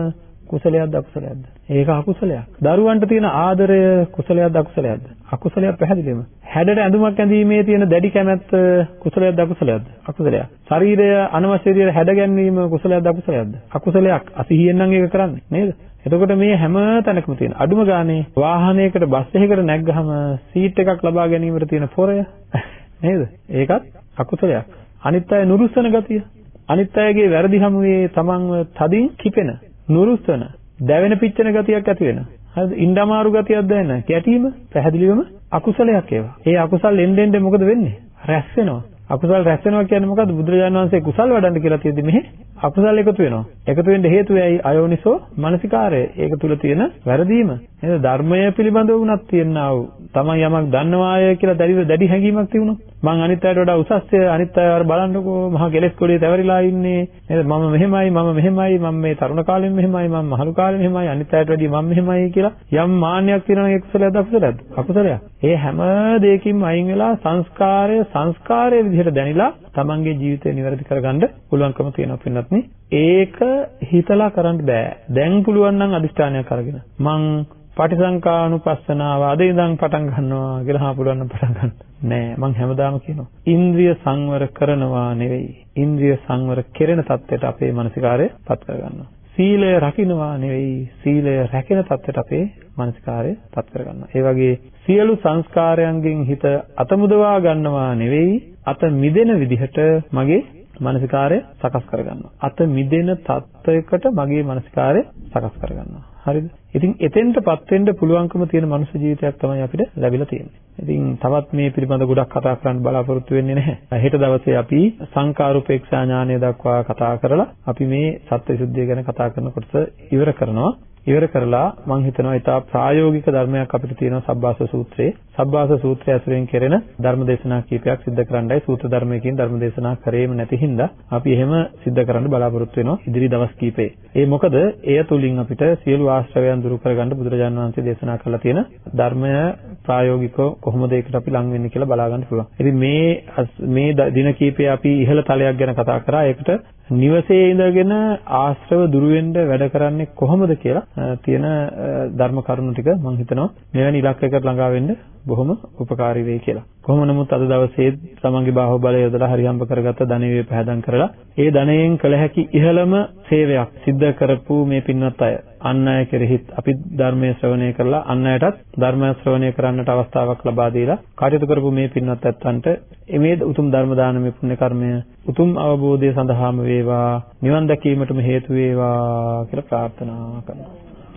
කුසලයක්ද අකුසලයක්ද? ඒක අකුසලයක්. දරුවන්ට තියෙන ආදරය කුසලයක්ද අකුසලයක්ද? අකුසලයක් පැහැදිලිවම. හැඩට ඇඳුමක් ඇඳීමේ තියෙන දැඩි කැමැත්ත කුසලයක්ද අකුසලයක්ද? අකුසලයක්. ශරීරය අනවශ්‍ය විදිහට හැඩ ගැනීම කුසලයක්ද අකුසලයක්ද? අකුසලයක්. අසිහියෙන් නම් ඒක කරන්නේ නේද? එතකොට මේ හැම තැනකම තියෙන අඩුම ගානේ වාහනයකට බස් එකකට නැග්ගහම සීට් එකක් ලබා ගැනීමට තියෙන පොරය නේද? ඒකත් අකුසලයක්. අනිත් අය නුරුස්සන ගතිය. අනිත් අයගේ වැරදි හැමුවේ තමන්ව තදින් කිපෙන නුරුස්සන දැවෙන පිච්චෙන ගතියක් ඇති වෙනවා. හරිද? ඉන්දමාරු ගතියක් දැනෙන. කැටීම පැහැදිලිවම අකුසලයක් ඒවා. ඒ අකුසල් එන්න එන්න මොකද වෙන්නේ? රැස් වෙනවා. අකුසල් රැස් වෙනවා කියන්නේ මොකද්ද? බුදුරජාණන් වහන්සේ කුසල් වඩන්න කියලා තියෙද්දි මෙහි අකුසල් එකතු වෙනවා. එකතු වෙන්න හේතුව ඇයි? අයෝනිසෝ මනසිකාරය. ඒක තුල තියෙන වැරදීම. නේද? ධර්මය පිළිබඳව වුණත් තියෙනා වූ තමන් යමක් දන්නවාය කියලා දැඩි දැඩි හැඟීමක් තිබුණා. මං අනිත් අයට වඩා උසස්ය අනිත් අය අර බලන්නකෝ මහා කෙලෙස් කොලේ තැවරිලා ඉන්නේ නේද මම මෙහෙමයි මම මෙහෙමයි මම මේ තරුණ කාලෙම මෙහෙමයි මම මහලු කාලෙම මෙහෙමයි අනිත් අයට වැඩිය මම මෙහෙමයි කියලා යම් මාන්නයක් තියෙනවා ඒක කුසලයක්ද අකුසලයක්ද අකුසලයක් ඒ හැම දෙයකින්ම අයින් වෙලා සංස්කාරය සංස්කාරයේ විදිහට දැනිලා තමන්ගේ ජීවිතය නිවැරදි කරගන්න පුළුවන්කම තියෙනවා පින්නත්නි ඒක හිතලා කරන්න බෑ දැන් පුළුවන් නම් අදිෂ්ඨානයක් අරගෙන මං පටිසංකානුපස්සනාව අද ඉඳන් පටන් ගන්නවා කියලා හා පුළුවන් නම් පටන් ගන්න. නෑ මං හැමදාම කියනවා. ඉන්ද්‍රිය සංවර කරනවා නෙවෙයි. ඉන්ද්‍රිය සංවර කෙරෙන தත්ත්වයට අපේ මානසිකාරය පත් කරගන්නවා. සීලය රකින්නවා නෙවෙයි සීලය රැකෙන தත්ත්වයට අපේ මානසිකාරය පත් කරගන්නවා. ඒ වගේ සියලු සංස්කාරයන්ගෙන් හිත අතමුදවා ගන්නවා නෙවෙයි අත මිදෙන විදිහට මගේ මානසිකාරය සකස් කරගන්නවා. අත මිදෙන தත්ත්වයකට මගේ මානසිකාරය සකස් කරගන්නවා. හරිද? ඉතින් එතෙන්ටපත් වෙන්න පුළුවන්කම තියෙන මනුෂ්‍ය ජීවිතයක් තමයි අපිට ලැබිලා තියෙන්නේ. ඉතින් තවත් මේ පිළිබඳ ගොඩක් කතා කරන්න බලාපොරොත්තු වෙන්නේ නැහැ. හෙට දවසේ අපි සංකාරූපේක්ෂා ඥානය දක්වා කතා කරලා අපි මේ සත්‍යවිසුද්ධිය ගැන කතා කරන කොටස ඉවර කරනවා. ඉවර කරලා මම හිතනවා ඊට ප්‍රායෝගික ධර්මයක් අපිට තියෙනවා සබ්බාස සූත්‍රයේ. සබ්බාස සූත්‍රය ඇසුරෙන් කෙරෙන ධර්ම දේශනා කීපයක් සිද්ධ කරන්නයි සූත්‍ර ධර්මයකින් ධර්ම දේශනා කරේම නැති හින්දා අපි එහෙම සිද්ධ කරන්න බලාපොරොත්තු වෙනවා ඉදිරි දවස් කීපේ. ඒ මොකද එය තුලින් අපිට සියලු ආශ්‍රවයන් දුරු කරගන්න බුදුරජාණන් වහන්සේ දේශනා කරලා තියෙන ධර්මය ප්‍රායෝගිකව කොහොමද ඒකට අපි ලං වෙන්නේ කියලා බලා ගන්න පුළුවන්. ඉතින් මේ මේ දින කීපේ අපි ඉහළ තලයක් ගැන කතා කරා. ඒකට නිවසේ ඉඳගෙන ආශ්‍රව දුරු වෙන්න වැඩ කරන්නේ කොහොමද කියලා තියෙන ධර්ම කරුණු ටික මම හිතනවා. මෙවැනි ඉලක්කයකට ළඟා වෙන්න බොහොම උපකාරී වෙයි කියලා. කොහොම නමුත් අද දවසේ තමන්ගේ බාහුවලය යොදලා හරියම්බ කරගත්ත ධනෙවිය පහදම් කරලා ඒ ධනයෙන් කළ හැකි ඉහළම සේවයක් සිද්ධ කරපු මේ පින්වත් අය අන් අය කෙරෙහිත් අපි ධර්මයේ ශ්‍රවණය කරලා අන් අයටත් ධර්මය ශ්‍රවණය කරන්නට අවස්ථාවක් ලබා දීලා කටයුතු කරපු මේ පින්වත් ඇත්තන්ට මේ උතුම් ධර්ම දානමය පුණ්‍ය කර්මය උතුම් අවබෝධය සඳහාම වේවා නිවන් දැකීමටම හේතු වේවා කියලා ප්‍රාර්ථනා කරනවා